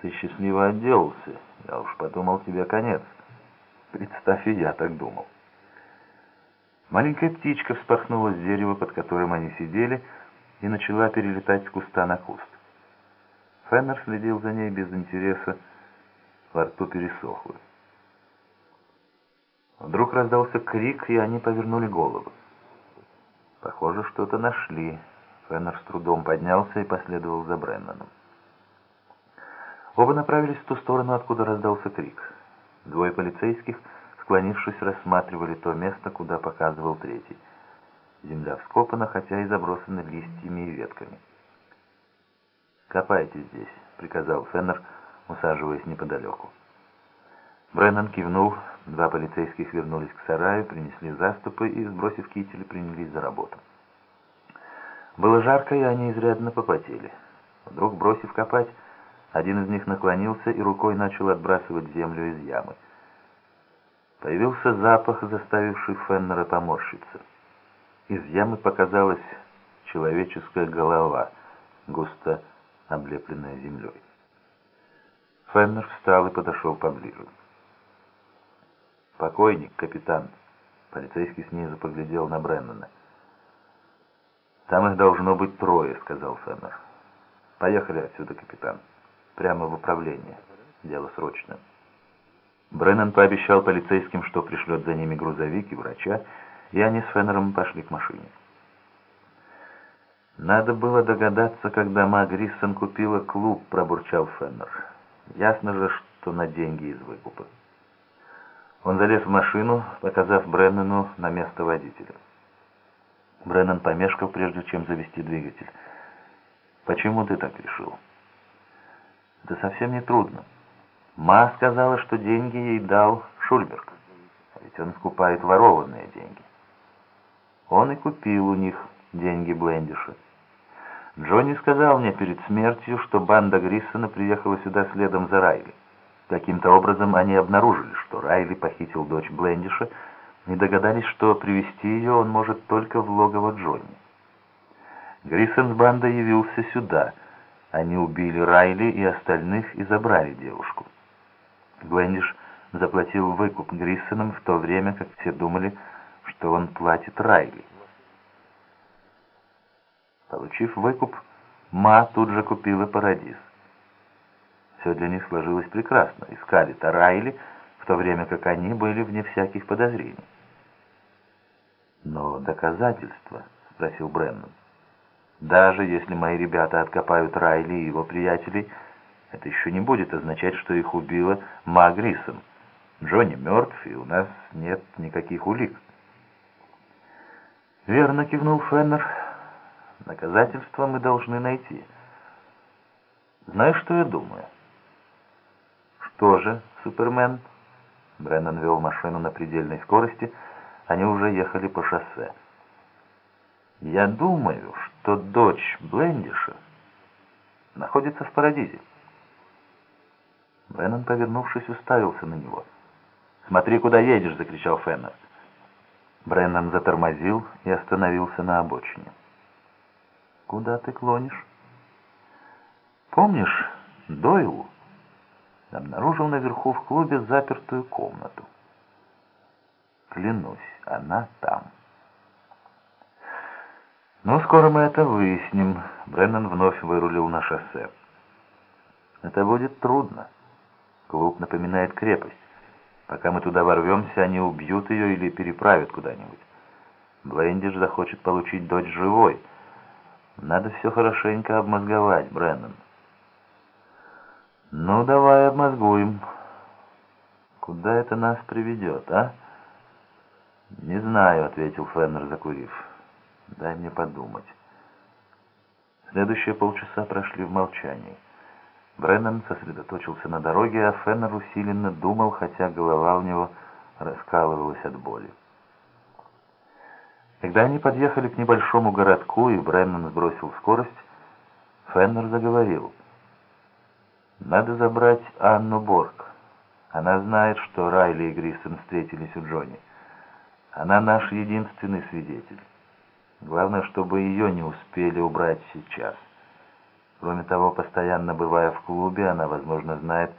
Ты счастливо отделался. Я уж подумал, тебе конец. Представь, я так думал. Маленькая птичка вспорхнула с дерева, под которым они сидели, и начала перелетать с куста на куст. Феннер следил за ней без интереса, во рту пересохло. Вдруг раздался крик, и они повернули головы. Похоже, что-то нашли. Феннер с трудом поднялся и последовал за Бреннаном. Оба направились в ту сторону, откуда раздался крик. Двое полицейских, склонившись, рассматривали то место, куда показывал третий. Земля вскопана, хотя и забросана листьями и ветками. «Копайте здесь», — приказал Феннер, усаживаясь неподалеку. Бреннан кивнул, два полицейских вернулись к сараю, принесли заступы и, сбросив кители, принялись за работу. Было жарко, и они изрядно попотели. Вдруг, бросив копать, один из них наклонился и рукой начал отбрасывать землю из ямы. Появился запах, заставивший Феннера поморщиться. Из ямы показалась человеческая голова, густо облепленная землей. Феннер встал и подошел поближе. «Покойник, капитан!» Полицейский снизу поглядел на Бреннана. «Там их должно быть трое», — сказал Феннер. «Поехали отсюда, капитан» прямо в управление. Дело срочное. Бреннан пообещал полицейским, что пришлет за ними грузовик и врача, и они с Феннером пошли к машине. «Надо было догадаться, когда Ма Гриссон купила клуб», — пробурчал Феннер. «Ясно же, что на деньги из выкупа». Он залез в машину, показав Бреннану на место водителя. Бреннан помешкал, прежде чем завести двигатель. «Почему ты так решил?» Это совсем не трудно. Ма сказала, что деньги ей дал Шульберг. А ведь он скупает ворованные деньги. Он и купил у них деньги Блендиша. Джонни сказал мне перед смертью, что банда Гриссона приехала сюда следом за Райли. Каким-то образом они обнаружили, что Райли похитил дочь Блендиша, и догадались, что привести ее он может только в логово Джонни. Гриссон с бандой явился сюда — они убили Райли и остальных и забрали девушку. Глэндиш заплатил выкуп Гриссонам в то время, как все думали, что он платит Райли. Получив выкуп, Ма тут же купила Парадис. Все для них сложилось прекрасно. Искали-то Райли, в то время как они были вне всяких подозрений. «Но доказательства?» — спросил Бреннан. Даже если мои ребята откопают Райли и его приятелей, это еще не будет означать, что их убила Ма Грисом. Джонни мертв, и у нас нет никаких улик. Верно кивнул Феннер. Доказательства мы должны найти. Знаешь, что я думаю? Что же, Супермен? Бреннан вел машину на предельной скорости. Они уже ехали по шоссе. Я думаю, что дочь Блендиша находится в Парадизе. Беннон, повернувшись, уставился на него. «Смотри, куда едешь!» — закричал Феннер. Бреннан затормозил и остановился на обочине. «Куда ты клонишь?» «Помнишь, Дойлу обнаружил наверху в клубе запертую комнату. Клянусь, она там». «Ну, скоро мы это выясним». Бреннан вновь вырулил на шоссе. «Это будет трудно. Клуб напоминает крепость. Пока мы туда ворвемся, они убьют ее или переправят куда-нибудь. Блендиш захочет получить дочь живой. Надо все хорошенько обмозговать, Бреннан». «Ну, давай обмозгуем. Куда это нас приведет, а?» «Не знаю», — ответил Феннер, закурив. Дай мне подумать. Следующие полчаса прошли в молчании. Бреннан сосредоточился на дороге, а Феннер усиленно думал, хотя голова у него раскалывалась от боли. Когда они подъехали к небольшому городку, и Бреннан сбросил скорость, Феннер заговорил. «Надо забрать Анну Борг. Она знает, что Райли и Гриссон встретились у Джонни. Она наш единственный свидетель». Главное, чтобы ее не успели убрать сейчас. Кроме того, постоянно бывая в клубе, она, возможно, знает,